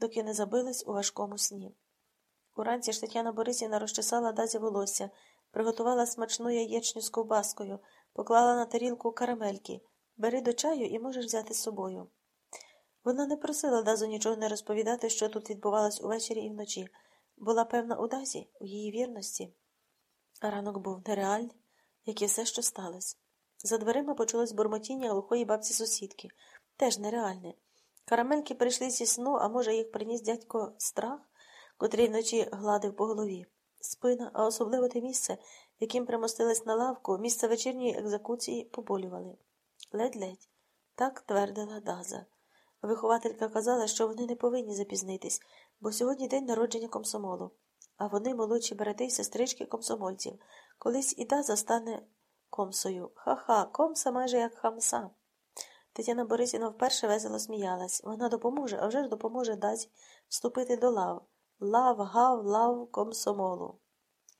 доки не забилась у важкому сні. Уранці ж Тетяна Борисівна розчесала дазі волосся, приготувала смачну яєчню з ковбаскою, поклала на тарілку карамельки. Бери до чаю і можеш взяти з собою. Вона не просила Дазу нічого не розповідати, що тут відбувалось увечері і вночі. Була певна у Дазі, у її вірності. А ранок був нереальний, як і все, що сталося. За дверима почулось бурмотіння глухої бабці сусідки. Теж нереальне. Карамельки прийшли зі сну, а може, їх приніс дядько страх, котрий вночі гладив по голові. Спина, а особливо те місце, яким примостились на лавку, місце вечірньої екзекуції поболювали. Ледь-ледь, так твердила Даза. Вихователька казала, що вони не повинні запізнитись, бо сьогодні день народження комсомолу, а вони молодші брати й сестрички комсомольців. Колись і Даза стане комсою. Ха-ха, комса майже як хамса. Тетяна Борисівна вперше весело сміялась. Вона допоможе, а вже ж допоможе Дазі вступити до лав. Лав, гав, лав комсомолу.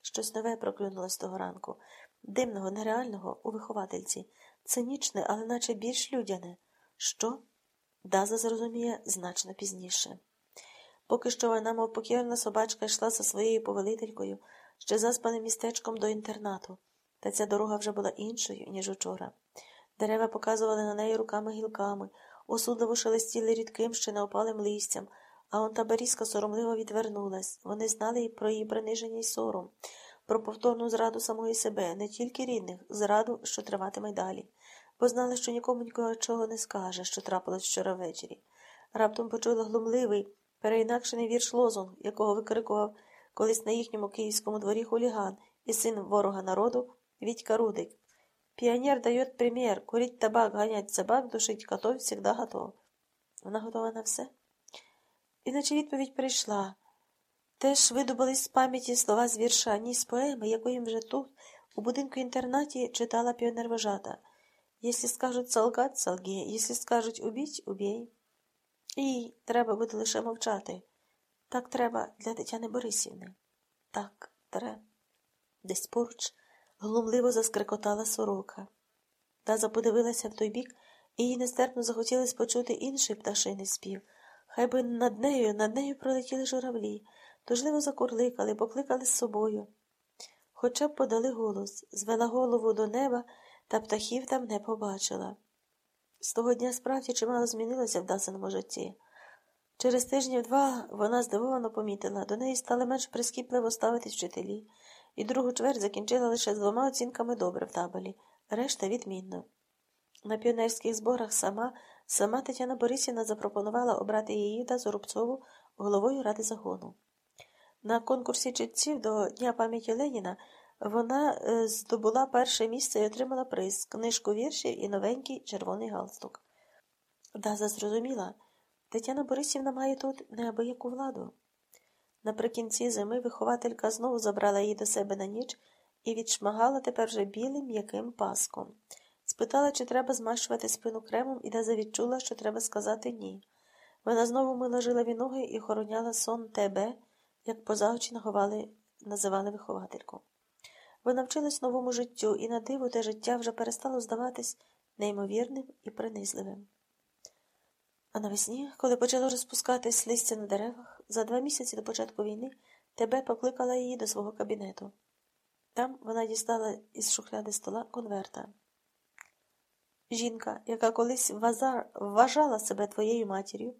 Щось нове проклюнулось того ранку. Дивного, нереального у виховательці. Цинічне, але наче більш людяне. Що? Даза зрозуміє значно пізніше. Поки що вона, мов покірна собачка, йшла за своєю повелителькою, ще заспаним містечком до інтернату, та ця дорога вже була іншою, ніж учора. Дерева показували на неї руками гілками, осудливо шелестіли рідким, ще неопалим листям, а он та берізка соромливо відвернулась. Вони знали і про її приниження й сором, про повторну зраду самої себе, не тільки рідних, зраду, що триватиме й далі бо знали, що нікому нічого не скаже, що трапилось вчора ввечері. Раптом почула глумливий, переінакшений вірш лозунг, якого викрикував колись на їхньому київському дворі хуліган і син ворога народу Вітька Рудик. Піонер дає примір, курить табак, ганять собак, душить котов, всегда готов. Вона готова на все? Іначе відповідь прийшла. Теж видобулись з пам'яті слова з вірша, ні з поеми, якої вже тут, у будинку інтернаті, читала піонервожата. Если скажуть солгать, солги, якщо скажуть убіть, убій. І треба буде лише мовчати. Так треба для Тетяни Борисівни. Так, треба. Десь поруч глумливо заскрекотала сорока. Таза подивилася в той бік, і їй нестерпно захотілося почути інший пташиний спів. Хай би над нею, над нею пролетіли журавлі, тужливо закурликали, покликали з собою. Хоча б подали голос, звела голову до неба та птахів там не побачила. З того дня справді чимало змінилося в Дасиному житті. Через тижнів два вона здивовано помітила, до неї стали менш прискіпливо ставитись вчителі, і другу чверть закінчила лише з двома оцінками добре в табелі, решта відмінно. На піонерських зборах сама сама Тетяна Борисівна запропонувала обрати її та Зорубцову головою ради загону. На конкурсі читців до Дня пам'яті Леніна вона е, здобула перше місце і отримала приз, книжку віршів і новенький червоний галстук. Даза зрозуміла, Тетяна Борисівна має тут неабияку владу. Наприкінці зими вихователька знову забрала її до себе на ніч і відшмагала тепер вже білим м'яким паском. Спитала, чи треба змащувати спину кремом, і Даза відчула, що треба сказати ні. Вона знову мила жилові ноги і охороняла сон тебе, як поза очі називали виховательку. Вона вчилась новому життю, і на диво те життя вже перестало здаватись неймовірним і принизливим. А навесні, коли почало розпускатись листя на деревах, за два місяці до початку війни тебе покликала її до свого кабінету. Там вона дістала із шухляди стола конверта. Жінка, яка колись вазар вважала себе твоєю матір'ю,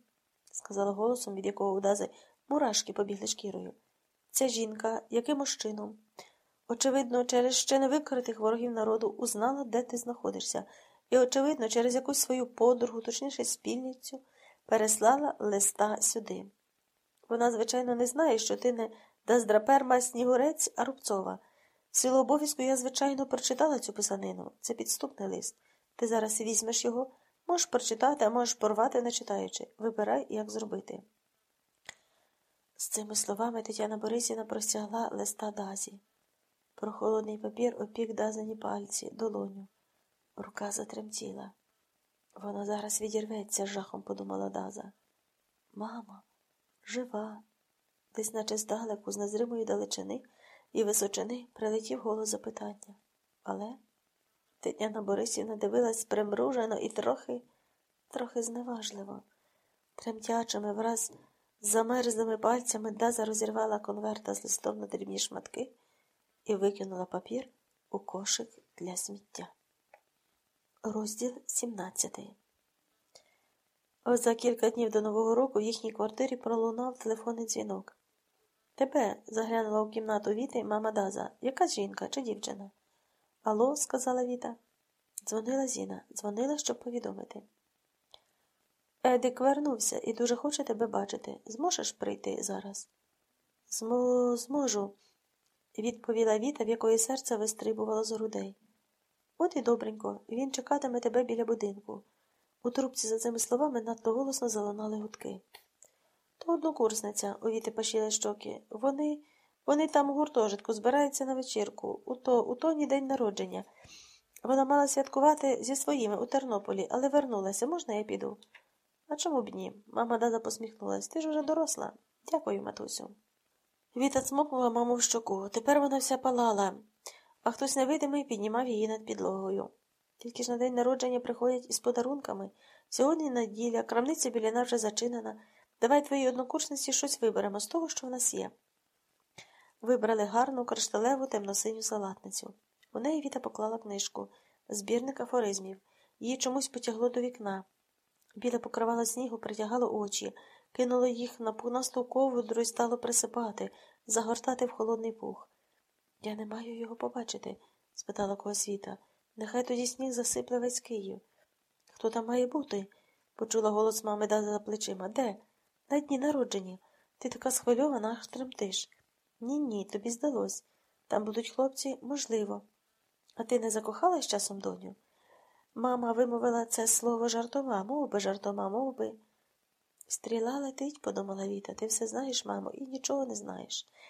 сказала голосом, від якого у Дази мурашки побігли шкірою. Ця жінка, якимось чином, Очевидно, через ще не викритих ворогів народу узнала, де ти знаходишся, і, очевидно, через якусь свою подругу, точніше спільницю, переслала листа сюди. Вона, звичайно, не знає, що ти не Даздраперма Снігурець, а Рубцова. В силу обов'язку я, звичайно, прочитала цю писанину. Це підступний лист. Ти зараз візьмеш його, можеш прочитати, а можеш порвати, не читаючи. Вибирай, як зробити. З цими словами Тетяна Борисівна простягла листа Дазі. Прохолодний папір опік дазані пальці, долоню. Рука затремтіла. Воно зараз відірветься, жахом подумала Даза. Мама, жива. Десь, наче здалеку, з незримої далечини і височини прилетів голос запитання. Але Тетяна Борисівна дивилась примружено і трохи, трохи зневажливо, тремтячими, враз замерзлими пальцями Даза розірвала конверта з листом на дрібні шматки і викинула папір у кошик для сміття. Розділ 17 За кілька днів до Нового року в їхній квартирі пролунав телефонний дзвінок. Тебе заглянула у кімнату Віти мама Даза. Яка жінка чи дівчина? Алло, сказала Віта. Дзвонила Зіна, дзвонила, щоб повідомити. Едик вернувся і дуже хоче тебе бачити. Зможеш прийти зараз? Змо... Зможу, відповіла Віта, в якої серце вистрибувало з грудей. От і добренько, він чекатиме тебе біля будинку. У трубці за цими словами надто голосно залунали гудки. То однокурсниця, у Віти пашіли щоки. Вони вони там у гуртожитку збираються на вечірку, у то, у тоні день народження. Вона мала святкувати зі своїми у Тернополі, але вернулася. Можна я піду? А чому б ні? Мама Дада посміхнулась. Ти ж уже доросла. Дякую, матусю. Віта цмокнула маму в щоку. Тепер вона вся палала, а хтось невидимий піднімав її над підлогою. Тільки ж на день народження приходять із подарунками. Сьогодні неділя, крамниця біля нас вже зачинена. Давай твоїй однокурсниці щось виберемо з того, що в нас є. Вибрали гарну кришталеву темно-синю салатницю. У неї Віта поклала книжку, збірник афоризмів. Її чомусь потягло до вікна. Біля покривала снігу, притягало очі, кинуло їх на пунасту ковдру і стало присипати, загортати в холодний пух. Я не маю його побачити? спитала когось Віта. Нехай тоді сніг засипле весь Київ. Хто там має бути? почула голос мами Дада за плечима. Де? На дні народження. Ти така схвильована, аж тремтиш. Ні, ні, тобі здалось. Там будуть хлопці, можливо. А ти не закохалась часом доню? Мама вимовила це слово жартома, мов би жартома, мов би. Стріла летить, подумала Віта. Ти все знаєш, мамо, і нічого не знаєш.